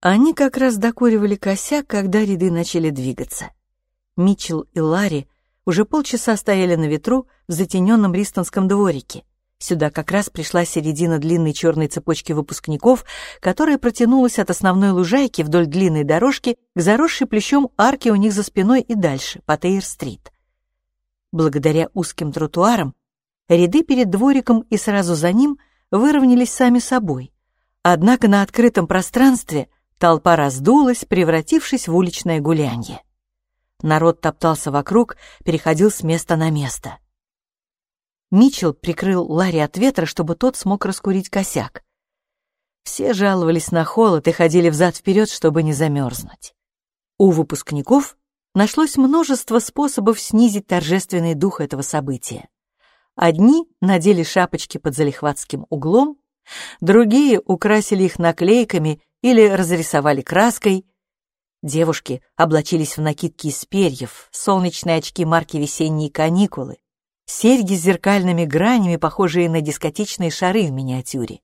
Они как раз докуривали косяк, когда ряды начали двигаться. Митчелл и Ларри уже полчаса стояли на ветру в затененном ристонском дворике. Сюда как раз пришла середина длинной черной цепочки выпускников, которая протянулась от основной лужайки вдоль длинной дорожки к заросшей плещом арке у них за спиной и дальше, по Тейр-стрит. Благодаря узким тротуарам ряды перед двориком и сразу за ним выровнялись сами собой. Однако на открытом пространстве толпа раздулась, превратившись в уличное гулянье. Народ топтался вокруг, переходил с места на место. Митчелл прикрыл Ларри от ветра, чтобы тот смог раскурить косяк. Все жаловались на холод и ходили взад-вперед, чтобы не замерзнуть. У выпускников нашлось множество способов снизить торжественный дух этого события. Одни надели шапочки под залихватским углом, другие украсили их наклейками или разрисовали краской — Девушки облачились в накидки из перьев, солнечные очки марки «Весенние каникулы», серьги с зеркальными гранями, похожие на дискотечные шары в миниатюре.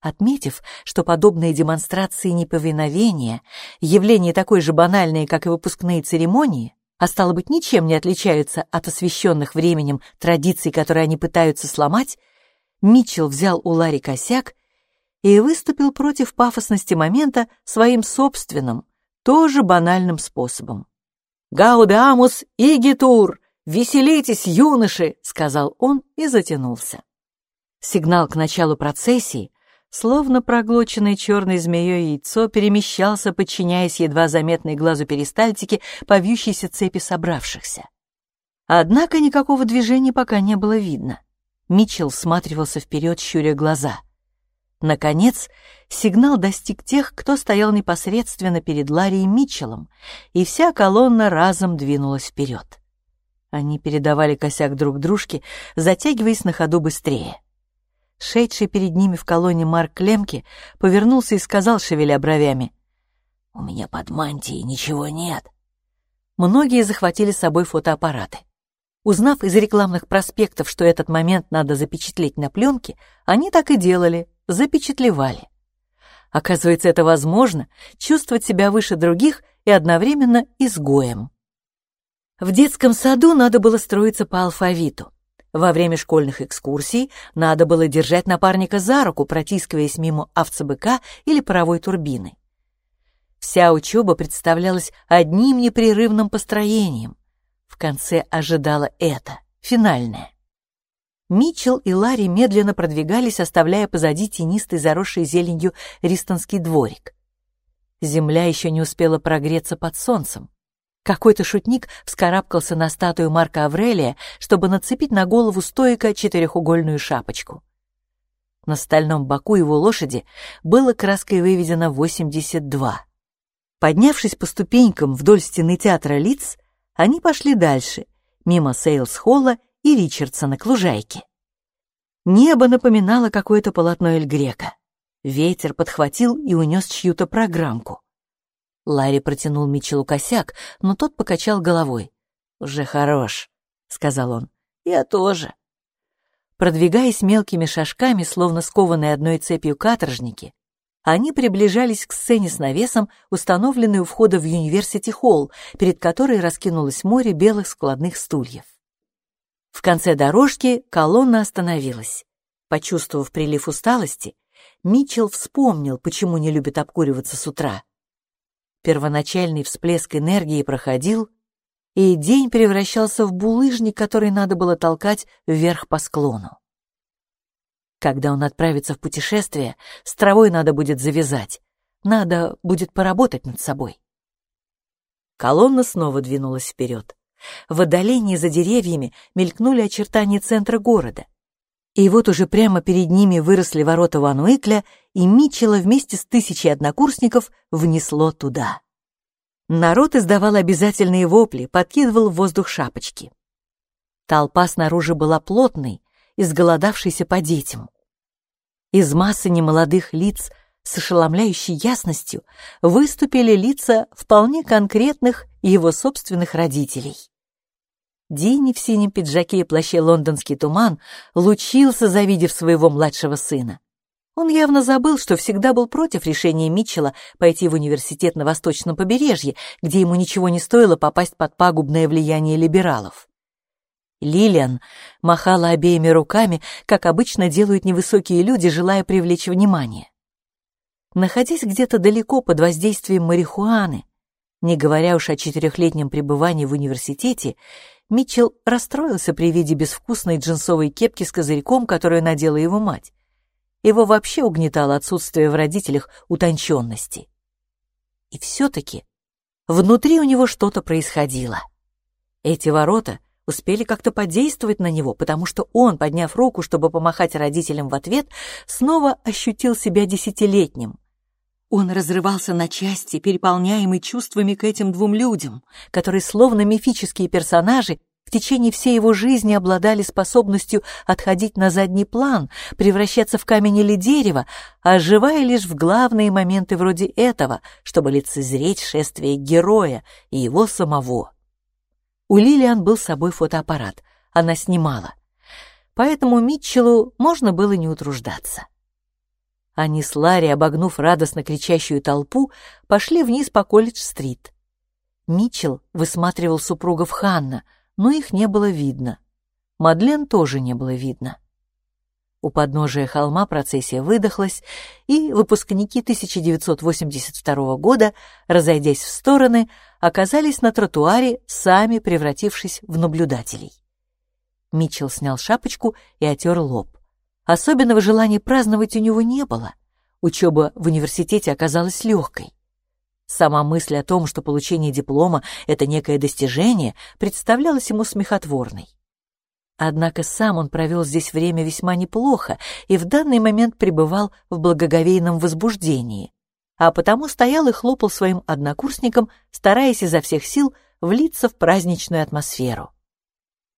Отметив, что подобные демонстрации неповиновения, явление такое же банальное, как и выпускные церемонии, а стало быть, ничем не отличаются от освященных временем традиций, которые они пытаются сломать, Митчелл взял у Ларри косяк и выступил против пафосности момента своим собственным, тоже банальным способом. «Гаудамус игитур! Веселитесь, юноши!» — сказал он и затянулся. Сигнал к началу процессии, словно проглоченное черной змеей яйцо, перемещался, подчиняясь едва заметной глазу перистальтики по вьющейся цепи собравшихся. Однако никакого движения пока не было видно. Митчелл всматривался вперед, щуря глаза — Наконец, сигнал достиг тех, кто стоял непосредственно перед Ларри и Митчеллом, и вся колонна разом двинулась вперед. Они передавали косяк друг дружке, затягиваясь на ходу быстрее. Шедший перед ними в колонне Марк Клемки повернулся и сказал, шевеля бровями, «У меня под мантией ничего нет». Многие захватили с собой фотоаппараты. Узнав из рекламных проспектов, что этот момент надо запечатлеть на пленке, они так и делали, запечатлевали. Оказывается, это возможно — чувствовать себя выше других и одновременно изгоем. В детском саду надо было строиться по алфавиту. Во время школьных экскурсий надо было держать напарника за руку, протискиваясь мимо овцебыка или паровой турбины. Вся учеба представлялась одним непрерывным построением. В конце ожидало это, финальное. Митчелл и Ларри медленно продвигались, оставляя позади тенистый заросший зеленью ристонский дворик. Земля еще не успела прогреться под солнцем. Какой-то шутник вскарабкался на статую Марка Аврелия, чтобы нацепить на голову стойко четырехугольную шапочку. На стальном боку его лошади было краской выведено 82. Поднявшись по ступенькам вдоль стены театра лиц, они пошли дальше, мимо Сейлс-холла и Ричардсона к лужайке. Небо напоминало какое-то полотно Эль Грека. Ветер подхватил и унес чью-то программку. Ларри протянул Митчеллу косяк, но тот покачал головой. «Уже хорош», — сказал он. «Я тоже». Продвигаясь мелкими шажками, словно скованные одной цепью каторжники, они приближались к сцене с навесом, установленной у входа в Юниверсити-холл, перед которой раскинулось море белых складных стульев. В конце дорожки колонна остановилась. Почувствовав прилив усталости, Митчелл вспомнил, почему не любит обкуриваться с утра. Первоначальный всплеск энергии проходил, и день превращался в булыжник, который надо было толкать вверх по склону. Когда он отправится в путешествие, с травой надо будет завязать, надо будет поработать над собой. Колонна снова двинулась вперед. В отдалении за деревьями мелькнули очертания центра города. И вот уже прямо перед ними выросли ворота Ван и Митчелла вместе с тысячей однокурсников внесло туда. Народ издавал обязательные вопли, подкидывал в воздух шапочки. Толпа снаружи была плотной, изголодавшейся по детям. Из массы немолодых лиц с ошеломляющей ясностью выступили лица вполне конкретных его собственных родителей. Дини в синем пиджаке и плаще «Лондонский туман» лучился, завидев своего младшего сына. Он явно забыл, что всегда был против решения Митчелла пойти в университет на восточном побережье, где ему ничего не стоило попасть под пагубное влияние либералов. Лилиан махала обеими руками, как обычно делают невысокие люди, желая привлечь внимание. Находясь где-то далеко под воздействием марихуаны, не говоря уж о четырехлетнем пребывании в университете, Митчелл расстроился при виде безвкусной джинсовой кепки с козырьком, которую надела его мать. Его вообще угнетало отсутствие в родителях утонченности. И все-таки внутри у него что-то происходило. Эти ворота успели как-то подействовать на него, потому что он, подняв руку, чтобы помахать родителям в ответ, снова ощутил себя десятилетним. Он разрывался на части, переполняемый чувствами к этим двум людям, которые, словно мифические персонажи, в течение всей его жизни обладали способностью отходить на задний план, превращаться в камень или дерево, оживая лишь в главные моменты вроде этого, чтобы лицезреть шествие героя и его самого. У Лилиан был с собой фотоаппарат, она снимала. Поэтому Митчеллу можно было не утруждаться. Они с Ларри, обогнув радостно кричащую толпу, пошли вниз по Колледж-стрит. Митчелл высматривал супругов Ханна, но их не было видно. Мадлен тоже не было видно. У подножия холма процессия выдохлась, и выпускники 1982 года, разойдясь в стороны, оказались на тротуаре, сами превратившись в наблюдателей. Митчелл снял шапочку и отер лоб. Особенного желания праздновать у него не было. Учеба в университете оказалась легкой. Сама мысль о том, что получение диплома — это некое достижение, представлялась ему смехотворной. Однако сам он провел здесь время весьма неплохо и в данный момент пребывал в благоговейном возбуждении, а потому стоял и хлопал своим однокурсникам, стараясь изо всех сил влиться в праздничную атмосферу.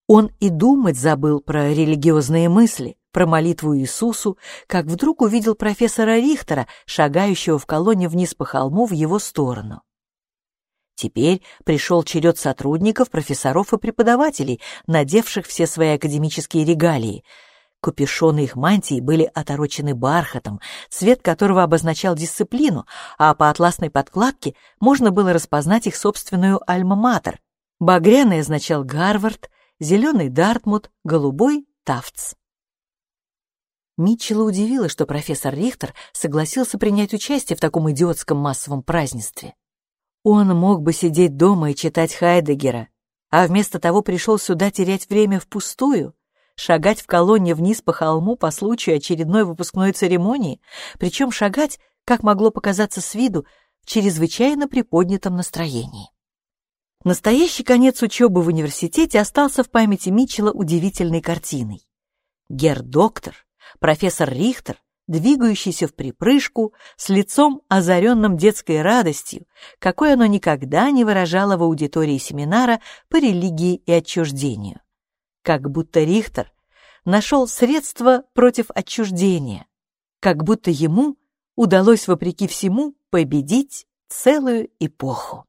Он и думать забыл про религиозные мысли, про молитву Иисусу, как вдруг увидел профессора Рихтера, шагающего в колонне вниз по холму в его сторону. Теперь пришел черед сотрудников, профессоров и преподавателей, надевших все свои академические регалии. Капюшоны их мантий были оторочены бархатом, цвет которого обозначал дисциплину, а по атласной подкладке можно было распознать их собственную альма-матер. Багряный означал Гарвард, зеленый — Дартмут, голубой — Тафтс. Митчелла удивило, что профессор Рихтер согласился принять участие в таком идиотском массовом празднестве. Он мог бы сидеть дома и читать Хайдегера, а вместо того пришел сюда терять время впустую, шагать в колонне вниз по холму по случаю очередной выпускной церемонии, причем шагать, как могло показаться с виду, в чрезвычайно приподнятом настроении. Настоящий конец учебы в университете остался в памяти Митчелла удивительной картиной. Гер-доктор профессор Рихтер, двигающийся в припрыжку, с лицом, озаренным детской радостью, какой оно никогда не выражало в аудитории семинара по религии и отчуждению. Как будто Рихтер нашел средства против отчуждения, как будто ему удалось, вопреки всему, победить целую эпоху.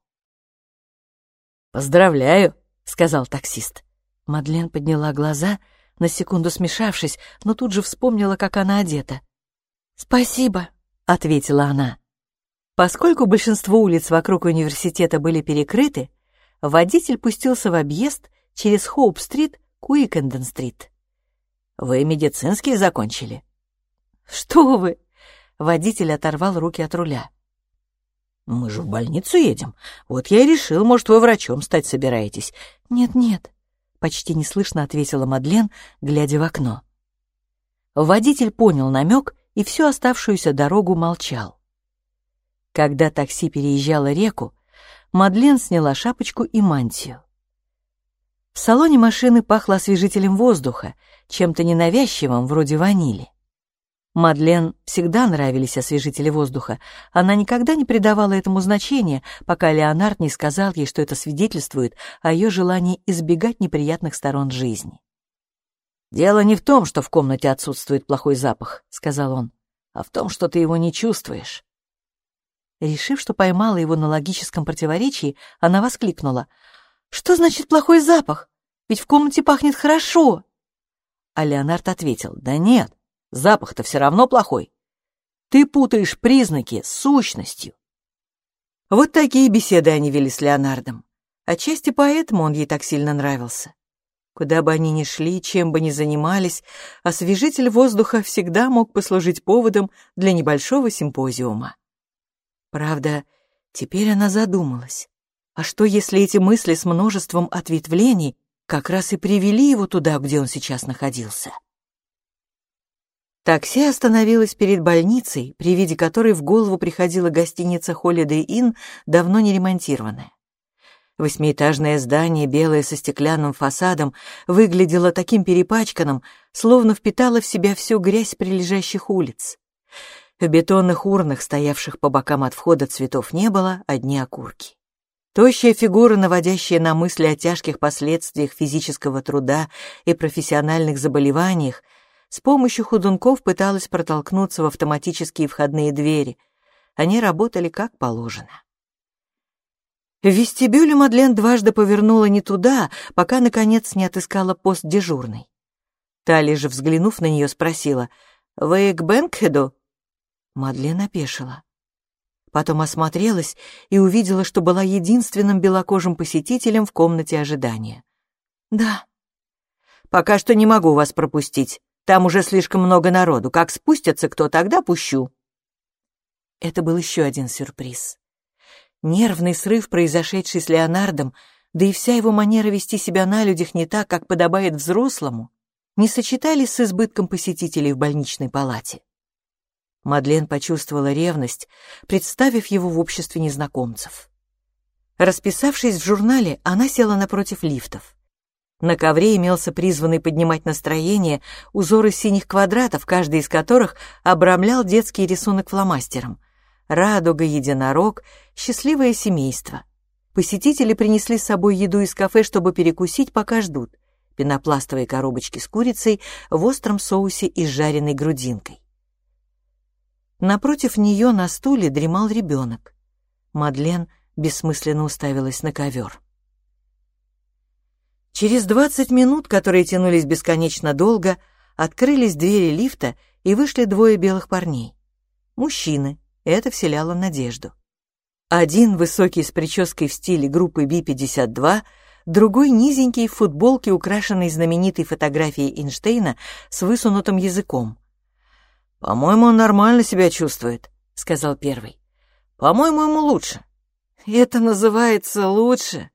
«Поздравляю», — сказал таксист. Мадлен подняла глаза — на секунду смешавшись, но тут же вспомнила, как она одета. «Спасибо», — ответила она. Поскольку большинство улиц вокруг университета были перекрыты, водитель пустился в объезд через Хоуп-стрит к Уикенден-стрит. «Вы медицинский закончили?» «Что вы!» — водитель оторвал руки от руля. «Мы же в больницу едем. Вот я и решил, может, вы врачом стать собираетесь». «Нет-нет», почти неслышно ответила Мадлен, глядя в окно. Водитель понял намек и всю оставшуюся дорогу молчал. Когда такси переезжало реку, Мадлен сняла шапочку и мантию. В салоне машины пахло освежителем воздуха, чем-то ненавязчивым, вроде ванили. Мадлен всегда нравились освежители воздуха. Она никогда не придавала этому значения, пока Леонард не сказал ей, что это свидетельствует о ее желании избегать неприятных сторон жизни. «Дело не в том, что в комнате отсутствует плохой запах», — сказал он, «а в том, что ты его не чувствуешь». Решив, что поймала его на логическом противоречии, она воскликнула. «Что значит плохой запах? Ведь в комнате пахнет хорошо!» А Леонард ответил. «Да нет, Запах-то все равно плохой. Ты путаешь признаки с сущностью. Вот такие беседы они вели с Леонардом. Отчасти поэтому он ей так сильно нравился. Куда бы они ни шли, чем бы ни занимались, освежитель воздуха всегда мог послужить поводом для небольшого симпозиума. Правда, теперь она задумалась. А что, если эти мысли с множеством ответвлений как раз и привели его туда, где он сейчас находился? Такси остановилось перед больницей, при виде которой в голову приходила гостиница Holiday Inn, давно не ремонтированная. Восьмиэтажное здание, белое со стеклянным фасадом, выглядело таким перепачканным, словно впитало в себя всю грязь прилежащих улиц. В бетонных урнах, стоявших по бокам от входа, цветов не было, одни окурки. Тощая фигура, наводящая на мысли о тяжких последствиях физического труда и профессиональных заболеваниях, с помощью худунков пыталась протолкнуться в автоматические входные двери. Они работали как положено. В вестибюле Мадлен дважды повернула не туда, пока, наконец, не отыскала пост дежурной. Та, лишь взглянув на нее, спросила, «Вы к Бэнкхеду?» Мадлен опешила. Потом осмотрелась и увидела, что была единственным белокожим посетителем в комнате ожидания. «Да». «Пока что не могу вас пропустить. Там уже слишком много народу. Как спустятся кто, тогда пущу». Это был еще один сюрприз. Нервный срыв, произошедший с Леонардом, да и вся его манера вести себя на людях не так, как подобает взрослому, не сочетались с избытком посетителей в больничной палате. Мадлен почувствовала ревность, представив его в обществе незнакомцев. Расписавшись в журнале, она села напротив лифтов. На ковре имелся призванный поднимать настроение узор из синих квадратов, каждый из которых обрамлял детский рисунок фломастером радуга, единорог, счастливое семейство. Посетители принесли с собой еду из кафе, чтобы перекусить, пока ждут. Пенопластовые коробочки с курицей в остром соусе и с жареной грудинкой. Напротив нее на стуле дремал ребенок. Мадлен бессмысленно уставилась на ковер. Через двадцать минут, которые тянулись бесконечно долго, открылись двери лифта и вышли двое белых парней. Мужчины, это вселяло надежду. Один высокий с прической в стиле группы Би-52, другой низенький в футболке, украшенной знаменитой фотографией Эйнштейна с высунутым языком. «По-моему, он нормально себя чувствует», — сказал первый. «По-моему, ему лучше». «Это называется лучше».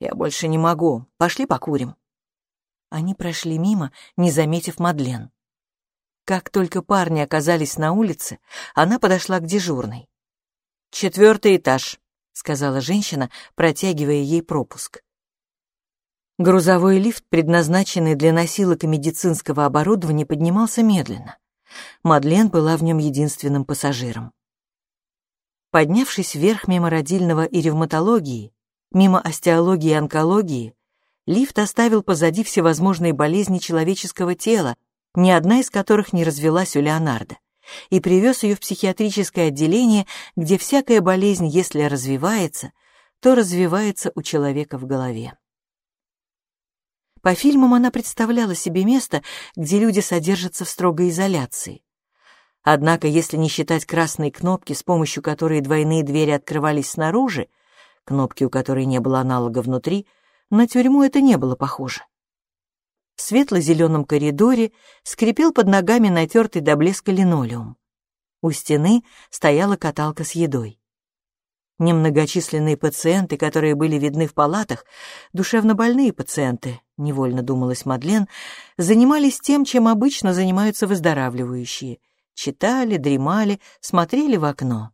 «Я больше не могу. Пошли покурим». Они прошли мимо, не заметив Мадлен. Как только парни оказались на улице, она подошла к дежурной. «Четвертый этаж», — сказала женщина, протягивая ей пропуск. Грузовой лифт, предназначенный для носилок и медицинского оборудования, поднимался медленно. Мадлен была в нем единственным пассажиром. Поднявшись вверх мимо родильного и ревматологии, мимо остеологии и онкологии, лифт оставил позади всевозможные болезни человеческого тела, ни одна из которых не развелась у Леонардо, и привез ее в психиатрическое отделение, где всякая болезнь, если развивается, то развивается у человека в голове. По фильмам она представляла себе место, где люди содержатся в строгой изоляции. Однако, если не считать красные кнопки, с помощью которой двойные двери открывались снаружи, кнопки, у которой не было аналога внутри, на тюрьму это не было похоже в светло-зеленом коридоре скрипел под ногами натертый до блеска линолеум. У стены стояла каталка с едой. Немногочисленные пациенты, которые были видны в палатах, душевнобольные пациенты, невольно думалась Мадлен, занимались тем, чем обычно занимаются выздоравливающие. Читали, дремали, смотрели в окно.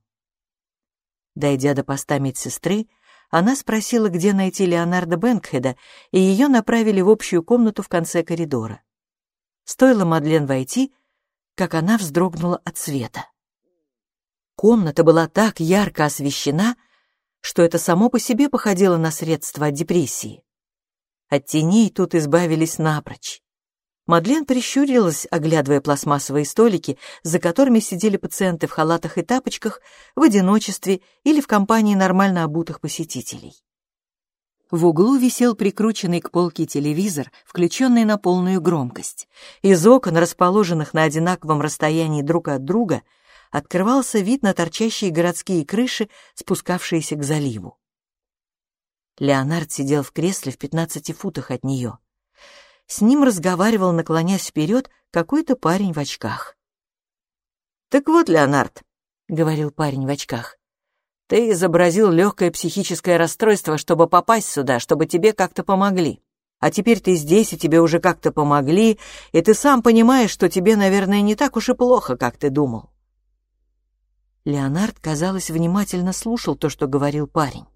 Дойдя до поста медсестры, она спросила, где найти Леонарда Бэнкхеда, и ее направили в общую комнату в конце коридора. Стоило Мадлен войти, как она вздрогнула от света. Комната была так ярко освещена, что это само по себе походило на средство от депрессии. От теней тут избавились напрочь. Мадлен прищурилась, оглядывая пластмассовые столики, за которыми сидели пациенты в халатах и тапочках, в одиночестве или в компании нормально обутых посетителей. В углу висел прикрученный к полке телевизор, включенный на полную громкость. Из окон, расположенных на одинаковом расстоянии друг от друга, открывался вид на торчащие городские крыши, спускавшиеся к заливу. Леонард сидел в кресле в пятнадцати футах от нее. С ним разговаривал, наклонясь вперед, какой-то парень в очках. «Так вот, Леонард», — говорил парень в очках, — «ты изобразил легкое психическое расстройство, чтобы попасть сюда, чтобы тебе как-то помогли. А теперь ты здесь, и тебе уже как-то помогли, и ты сам понимаешь, что тебе, наверное, не так уж и плохо, как ты думал». Леонард, казалось, внимательно слушал то, что говорил парень.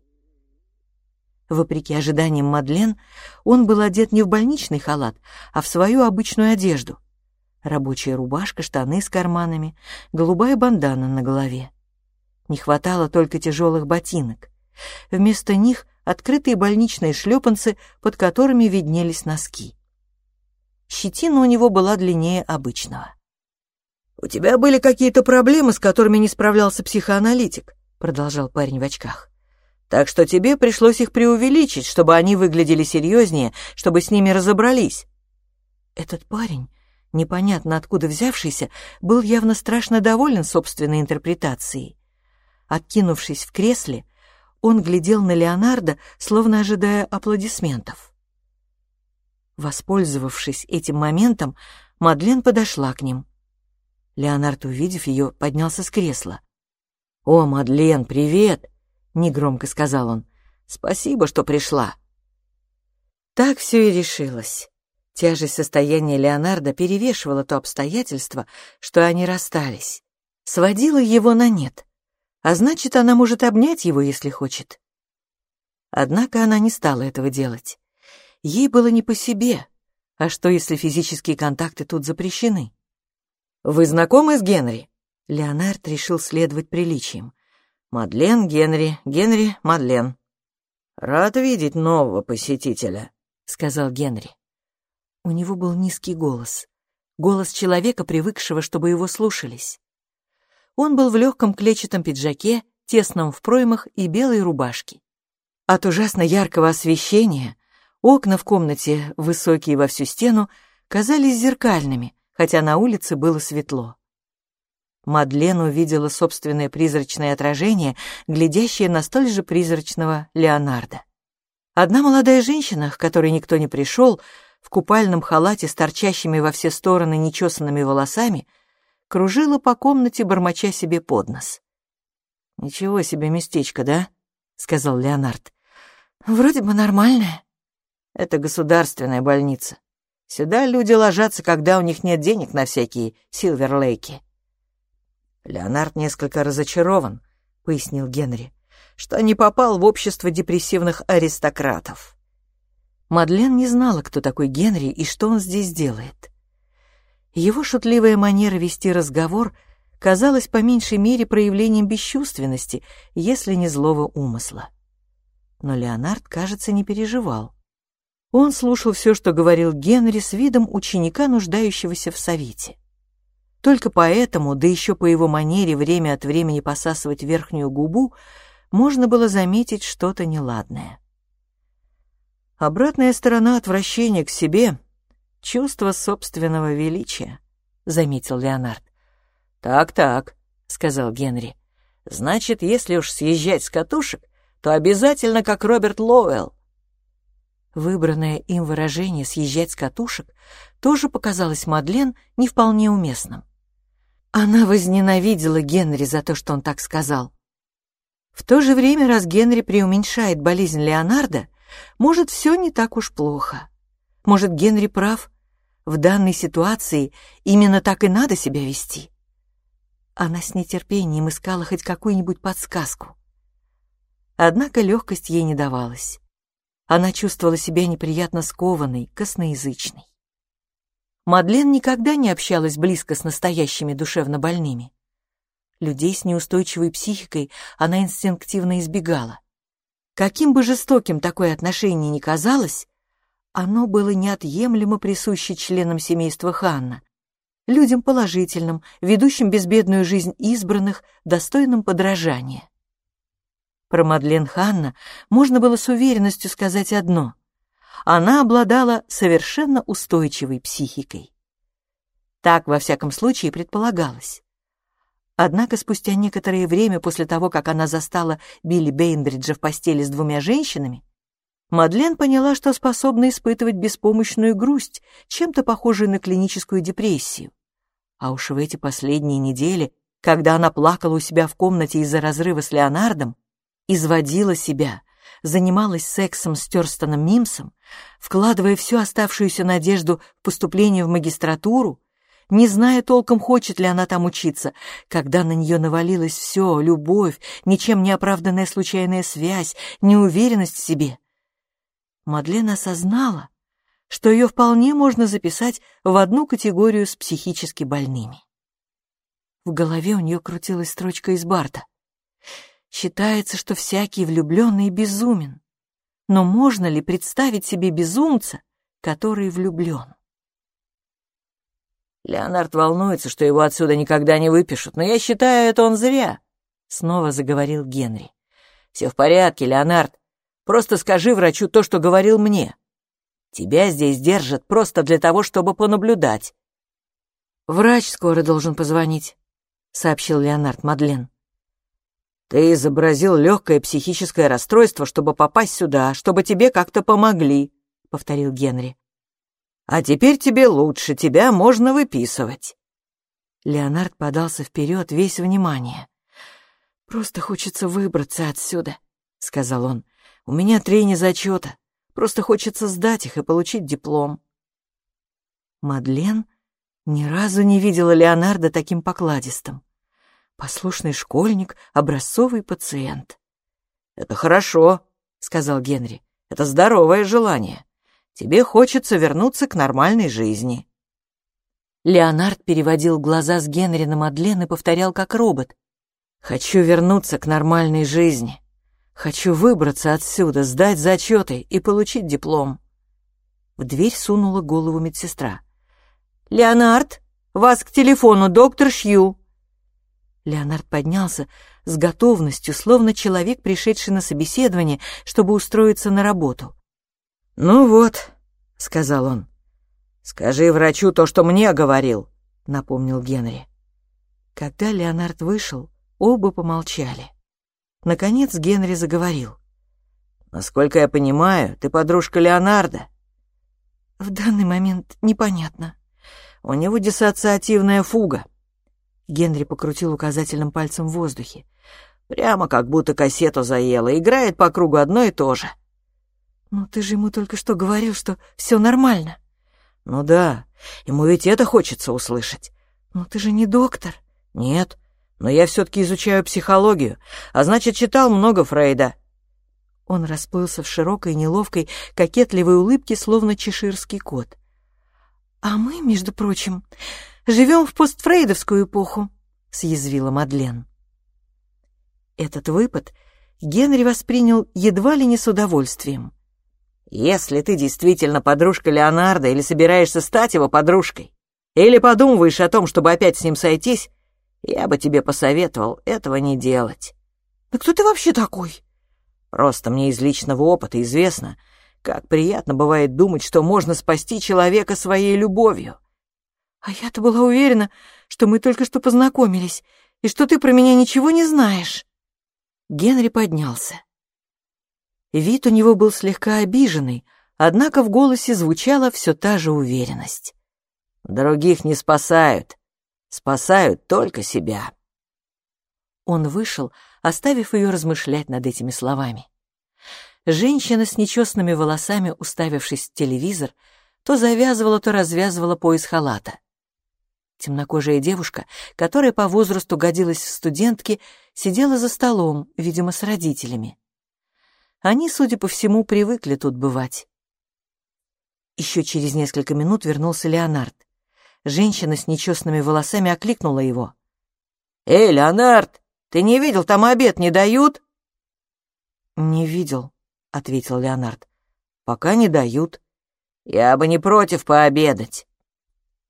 Вопреки ожиданиям Мадлен, он был одет не в больничный халат, а в свою обычную одежду. Рабочая рубашка, штаны с карманами, голубая бандана на голове. Не хватало только тяжелых ботинок. Вместо них открытые больничные шлепанцы, под которыми виднелись носки. Щетина у него была длиннее обычного. «У тебя были какие-то проблемы, с которыми не справлялся психоаналитик», продолжал парень в очках. Так что тебе пришлось их преувеличить, чтобы они выглядели серьезнее, чтобы с ними разобрались. Этот парень, непонятно откуда взявшийся, был явно страшно доволен собственной интерпретацией. Откинувшись в кресле, он глядел на Леонардо, словно ожидая аплодисментов. Воспользовавшись этим моментом, Мадлен подошла к ним. Леонард, увидев ее, поднялся с кресла. «О, Мадлен, привет!» — негромко сказал он. «Спасибо, что пришла». Так все и решилось. Тяжесть состояния Леонардо перевешивала то обстоятельство, что они расстались. Сводила его на нет. А значит, она может обнять его, если хочет. Однако она не стала этого делать. Ей было не по себе. А что, если физические контакты тут запрещены? «Вы знакомы с Генри?» Леонард решил следовать приличиям. Мадлен Генри, Генри Мадлен. Рад видеть нового посетителя, сказал Генри. У него был низкий голос, голос человека, привыкшего, чтобы его слушались. Он был в легком клетчатом пиджаке, тесном в проймах и белой рубашке. От ужасно яркого освещения окна в комнате, высокие во всю стену, казались зеркальными, хотя на улице было светло. Мадлен увидела собственное призрачное отражение, глядящее на столь же призрачного Леонардо. Одна молодая женщина, к которой никто не пришел, в купальном халате с торчащими во все стороны нечесанными волосами, кружила по комнате, бормоча себе под нос. «Ничего себе местечко, да?» — сказал Леонард. «Вроде бы нормальное». «Это государственная больница. Сюда люди ложатся, когда у них нет денег на всякие силверлейки». Леонард несколько разочарован, пояснил Генри, что не попал в общество депрессивных аристократов. Мадлен не знала, кто такой Генри и что он здесь делает. Его шутливая манера вести разговор казалась по меньшей мере проявлением бесчувственности, если не злого умысла. Но Леонард, кажется, не переживал. Он слушал все, что говорил Генри с видом ученика, нуждающегося в совете. Только поэтому, да еще по его манере время от времени посасывать верхнюю губу, можно было заметить что-то неладное. Обратная сторона отвращения к себе — чувство собственного величия, — заметил Леонард. «Так-так», — сказал Генри. «Значит, если уж съезжать с катушек, то обязательно как Роберт Лоуэлл». Выбранное им выражение «съезжать с катушек» тоже показалось Мадлен не вполне уместным. Она возненавидела Генри за то, что он так сказал. В то же время, раз Генри преуменьшает болезнь Леонардо, может, все не так уж плохо. Может, Генри прав. В данной ситуации именно так и надо себя вести. Она с нетерпением искала хоть какую-нибудь подсказку. Однако легкость ей не давалась. Она чувствовала себя неприятно скованной, косноязычной. Мадлен никогда не общалась близко с настоящими душевно больными. Людей с неустойчивой психикой она инстинктивно избегала. Каким бы жестоким такое отношение ни казалось, оно было неотъемлемо присуще членам семейства Ханна, людям положительным, ведущим безбедную жизнь избранных, достойным подражания. Про Мадлен Ханна можно было с уверенностью сказать одно она обладала совершенно устойчивой психикой. Так, во всяком случае, предполагалось. Однако спустя некоторое время после того, как она застала Билли Бейнбриджа в постели с двумя женщинами, Мадлен поняла, что способна испытывать беспомощную грусть, чем-то похожую на клиническую депрессию. А уж в эти последние недели, когда она плакала у себя в комнате из-за разрыва с Леонардом, изводила себя, занималась сексом с Терстоном Мимсом, вкладывая всю оставшуюся надежду в поступление в магистратуру, не зная толком, хочет ли она там учиться, когда на нее навалилось все — любовь, ничем не оправданная случайная связь, неуверенность в себе. Мадлен осознала, что ее вполне можно записать в одну категорию с психически больными. В голове у нее крутилась строчка из Барта. «Считается, что всякий влюбленный безумен. Но можно ли представить себе безумца, который влюблен?» Леонард волнуется, что его отсюда никогда не выпишут, но я считаю, это он зря», — снова заговорил Генри. «Все в порядке, Леонард. Просто скажи врачу то, что говорил мне. Тебя здесь держат просто для того, чтобы понаблюдать». «Врач скоро должен позвонить», — сообщил Леонард Мадлен. «Ты изобразил легкое психическое расстройство, чтобы попасть сюда, чтобы тебе как-то помогли», — повторил Генри. А теперь тебе лучше, тебя можно выписывать». Леонард подался вперед, весь внимание. «Просто хочется выбраться отсюда», — сказал он. «У меня три незачета. Просто хочется сдать их и получить диплом». Мадлен ни разу не видела Леонарда таким покладистым. Послушный школьник, образцовый пациент. «Это хорошо», — сказал Генри. «Это здоровое желание. Тебе хочется вернуться к нормальной жизни». Леонард переводил глаза с Генри на Мадлен и повторял как робот. «Хочу вернуться к нормальной жизни. Хочу выбраться отсюда, сдать зачеты и получить диплом». В дверь сунула голову медсестра. «Леонард, вас к телефону, доктор Шью!» Леонард поднялся с готовностью, словно человек, пришедший на собеседование, чтобы устроиться на работу. «Ну вот», — сказал он. «Скажи врачу то, что мне говорил», — напомнил Генри. Когда Леонард вышел, оба помолчали. Наконец Генри заговорил. «Насколько я понимаю, ты подружка Леонарда?» «В данный момент непонятно. У него диссоциативная фуга». Генри покрутил указательным пальцем в воздухе. «Прямо как будто кассету заела. Играет по кругу одно и то же». «Ну ты же ему только что говорил, что все нормально». «Ну да, ему ведь это хочется услышать». «Ну ты же не доктор». «Нет, но я все-таки изучаю психологию, а значит, читал много Фрейда». Он расплылся в широкой, неловкой, кокетливой улыбке, словно чеширский кот. «А мы, между прочим, живем в постфрейдовскую эпоху», — съязвила Мадлен. Этот выпад Генри воспринял едва ли не с удовольствием. Если ты действительно подружка Леонардо или собираешься стать его подружкой, или подумываешь о том, чтобы опять с ним сойтись, я бы тебе посоветовал этого не делать. Да кто ты вообще такой? Просто мне из личного опыта известно, как приятно бывает думать, что можно спасти человека своей любовью. А я-то была уверена, что мы только что познакомились, и что ты про меня ничего не знаешь. Генри поднялся. Вид у него был слегка обиженный, однако в голосе звучала все та же уверенность. «Других не спасают. Спасают только себя». Он вышел, оставив ее размышлять над этими словами. Женщина с нечестными волосами, уставившись в телевизор, то завязывала, то развязывала пояс халата. Темнокожая девушка, которая по возрасту годилась в студентке, сидела за столом, видимо, с родителями. Они, судя по всему, привыкли тут бывать. Еще через несколько минут вернулся Леонард. Женщина с нечестными волосами окликнула его. «Эй, Леонард, ты не видел, там обед не дают?» «Не видел», — ответил Леонард. «Пока не дают». «Я бы не против пообедать».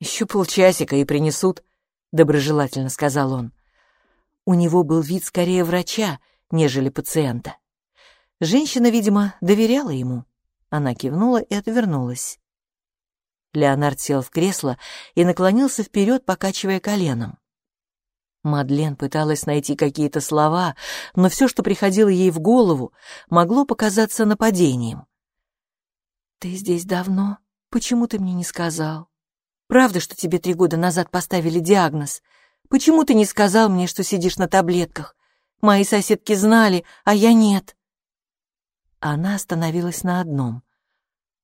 «Еще полчасика и принесут», — доброжелательно сказал он. У него был вид скорее врача, нежели пациента. Женщина, видимо, доверяла ему. Она кивнула и отвернулась. Леонард сел в кресло и наклонился вперед, покачивая коленом. Мадлен пыталась найти какие-то слова, но все, что приходило ей в голову, могло показаться нападением. «Ты здесь давно? Почему ты мне не сказал? Правда, что тебе три года назад поставили диагноз? Почему ты не сказал мне, что сидишь на таблетках? Мои соседки знали, а я нет». Она остановилась на одном.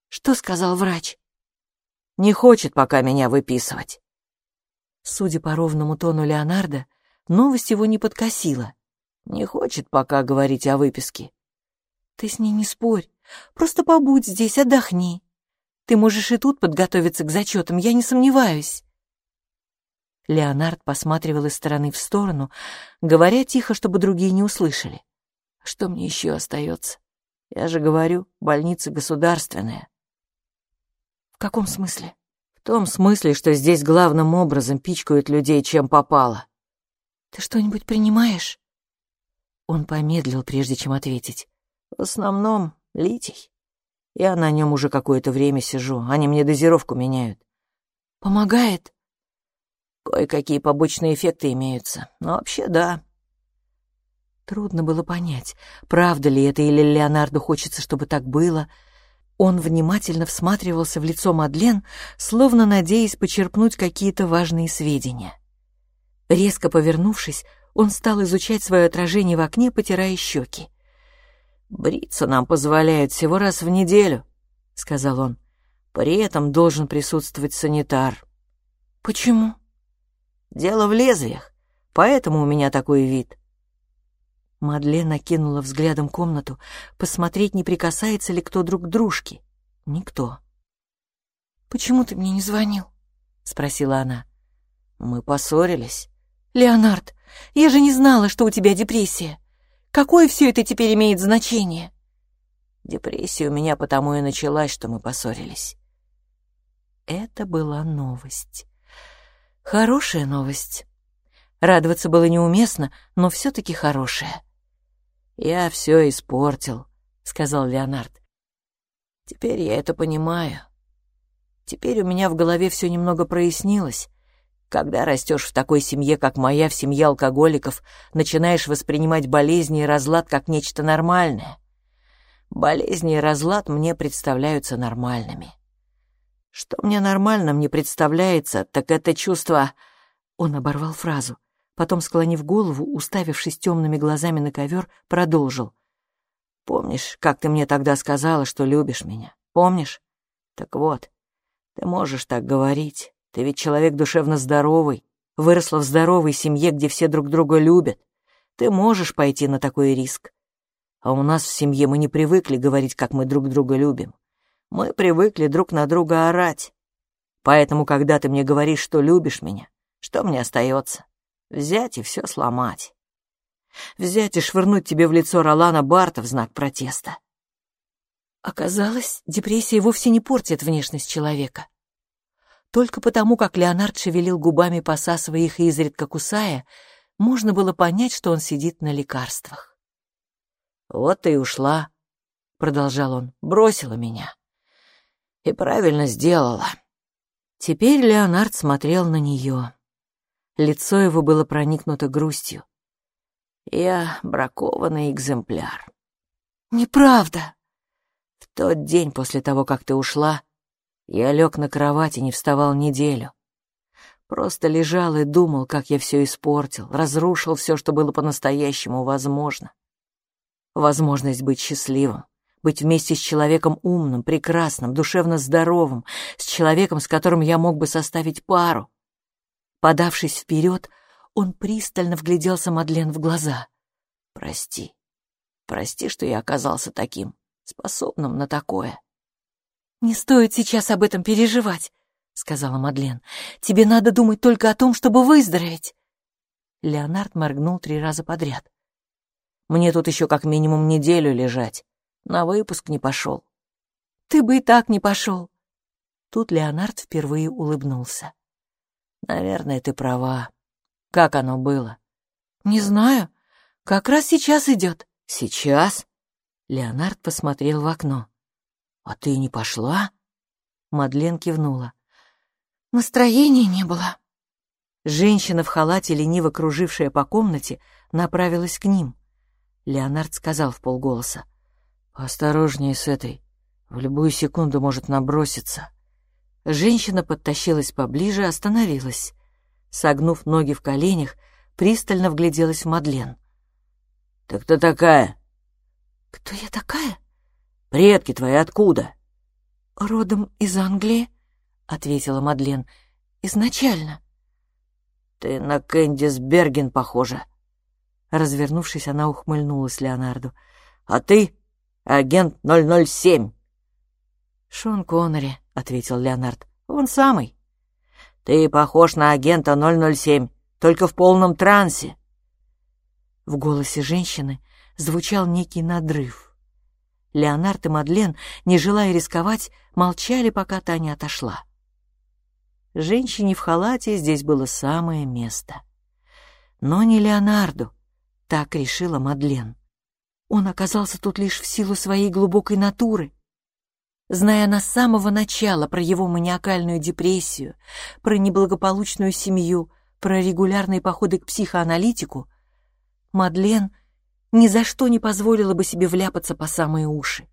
«Что сказал врач?» «Не хочет пока меня выписывать». Судя по ровному тону Леонардо, новость его не подкосила. Не хочет пока говорить о выписке. Ты с ней не спорь. Просто побудь здесь, отдохни. Ты можешь и тут подготовиться к зачетам, я не сомневаюсь. Леонард посматривал из стороны в сторону, говоря тихо, чтобы другие не услышали. Что мне еще остается? Я же говорю, больница государственная. В каком смысле? В том смысле, что здесь главным образом пичкают людей, чем попало. Ты что-нибудь принимаешь? Он помедлил, прежде чем ответить. В основном литий. Я на нем уже какое-то время сижу, они мне дозировку меняют. Помогает? Кое-какие побочные эффекты имеются, но вообще да. Трудно было понять, правда ли это или Леонарду хочется, чтобы так было — он внимательно всматривался в лицо Мадлен, словно надеясь почерпнуть какие-то важные сведения. Резко повернувшись, он стал изучать свое отражение в окне, потирая щеки. «Бриться нам позволяют всего раз в неделю», — сказал он. «При этом должен присутствовать санитар». «Почему?» «Дело в лезвиях, поэтому у меня такой вид. Мадлен накинула взглядом комнату, посмотреть, не прикасается ли кто друг к дружке. Никто. «Почему ты мне не звонил?» — спросила она. «Мы поссорились». «Леонард, я же не знала, что у тебя депрессия. Какое все это теперь имеет значение?» «Депрессия у меня потому и началась, что мы поссорились». Это была новость. Хорошая новость. Радоваться было неуместно, но все-таки хорошая. «Я все испортил», — сказал Леонард. «Теперь я это понимаю. Теперь у меня в голове все немного прояснилось. Когда растешь в такой семье, как моя, в семье алкоголиков, начинаешь воспринимать болезни и разлад как нечто нормальное. Болезни и разлад мне представляются нормальными. Что мне нормальным не представляется, так это чувство...» Он оборвал фразу. Потом, склонив голову, уставившись темными глазами на ковер, продолжил. «Помнишь, как ты мне тогда сказала, что любишь меня? Помнишь? Так вот, ты можешь так говорить. Ты ведь человек душевно здоровый, выросла в здоровой семье, где все друг друга любят. Ты можешь пойти на такой риск. А у нас в семье мы не привыкли говорить, как мы друг друга любим. Мы привыкли друг на друга орать. Поэтому, когда ты мне говоришь, что любишь меня, что мне остается? Взять и все сломать. Взять и швырнуть тебе в лицо Ролана Барта в знак протеста. Оказалось, депрессия вовсе не портит внешность человека. Только потому, как Леонард шевелил губами, посасывая их и изредка кусая, можно было понять, что он сидит на лекарствах. «Вот и ушла», — продолжал он, — «бросила меня. И правильно сделала». Теперь Леонард смотрел на нее. Лицо его было проникнуто грустью. «Я бракованный экземпляр». «Неправда!» «В тот день после того, как ты ушла, я лег на кровать и не вставал неделю. Просто лежал и думал, как я все испортил, разрушил все, что было по-настоящему возможно. Возможность быть счастливым, быть вместе с человеком умным, прекрасным, душевно здоровым, с человеком, с которым я мог бы составить пару. Подавшись вперед, он пристально вгляделся Мадлен в глаза. «Прости. Прости, что я оказался таким, способным на такое». «Не стоит сейчас об этом переживать», — сказала Мадлен. «Тебе надо думать только о том, чтобы выздороветь». Леонард моргнул три раза подряд. «Мне тут еще как минимум неделю лежать. На выпуск не пошел». «Ты бы и так не пошел». Тут Леонард впервые улыбнулся. Наверное, ты права. Как оно было? Не знаю. Как раз сейчас идет. Сейчас? Леонард посмотрел в окно. А ты не пошла? Мадлен кивнула. Настроения не было. Женщина в халате, лениво кружившая по комнате, направилась к ним. Леонард сказал в полголоса. «Осторожнее с этой. В любую секунду может наброситься». Женщина подтащилась поближе, остановилась. Согнув ноги в коленях, пристально вгляделась в Мадлен. «Ты кто такая?» «Кто я такая?» «Предки твои откуда?» «Родом из Англии», — ответила Мадлен. «Изначально». «Ты на Кэндис Берген похожа». Развернувшись, она ухмыльнулась Леонарду. «А ты агент 007». «Шон Коннери», — ответил Леонард. «Он самый». «Ты похож на агента 007, только в полном трансе». В голосе женщины звучал некий надрыв. Леонард и Мадлен, не желая рисковать, молчали, пока та не отошла. Женщине в халате здесь было самое место. Но не Леонарду, так решила Мадлен. Он оказался тут лишь в силу своей глубокой натуры. Зная на самого начала про его маниакальную депрессию, про неблагополучную семью, про регулярные походы к психоаналитику, Мадлен — ни за что не позволила бы себе вляпаться по самые уши.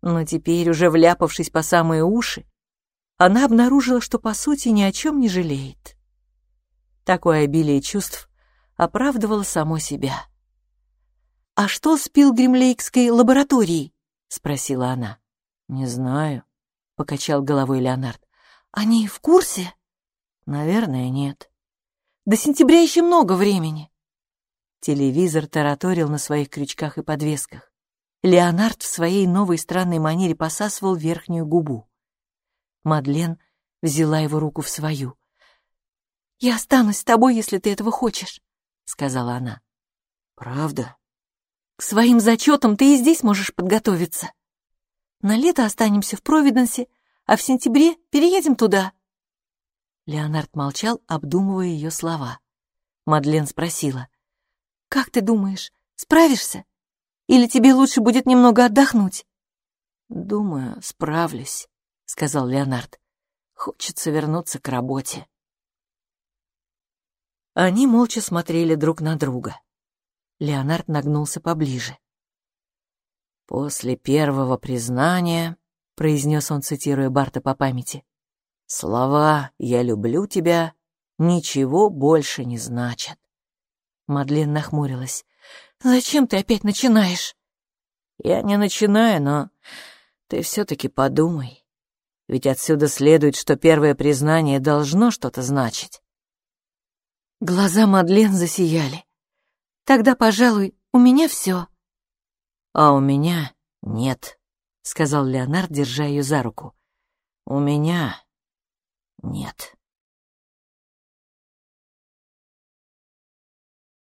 Но теперь, уже вляпавшись по самые уши, она обнаружила, что по сути ни о чем не жалеет. Такое обилие чувств оправдывало само себя. «А что с Пилгримлейкской лабораторией?» — спросила она. «Не знаю», — покачал головой Леонард. «Они в курсе?» «Наверное, нет». «До сентября еще много времени». Телевизор тараторил на своих крючках и подвесках. Леонард в своей новой странной манере посасывал верхнюю губу. Мадлен взяла его руку в свою. «Я останусь с тобой, если ты этого хочешь», — сказала она. «Правда?» «К своим зачетам ты и здесь можешь подготовиться. На лето останемся в Провиденсе, а в сентябре переедем туда». Леонард молчал, обдумывая ее слова. Мадлен спросила. «Как ты думаешь, справишься? Или тебе лучше будет немного отдохнуть?» «Думаю, справлюсь», — сказал Леонард. «Хочется вернуться к работе». Они молча смотрели друг на друга. Леонард нагнулся поближе. «После первого признания», — произнес он, цитируя Барта по памяти, «слова «я люблю тебя» ничего больше не значат. Мадлен нахмурилась. «Зачем ты опять начинаешь?» «Я не начинаю, но ты все-таки подумай. Ведь отсюда следует, что первое признание должно что-то значить». Глаза Мадлен засияли. «Тогда, пожалуй, у меня все». «А у меня нет», — сказал Леонард, держа ее за руку. «У меня нет».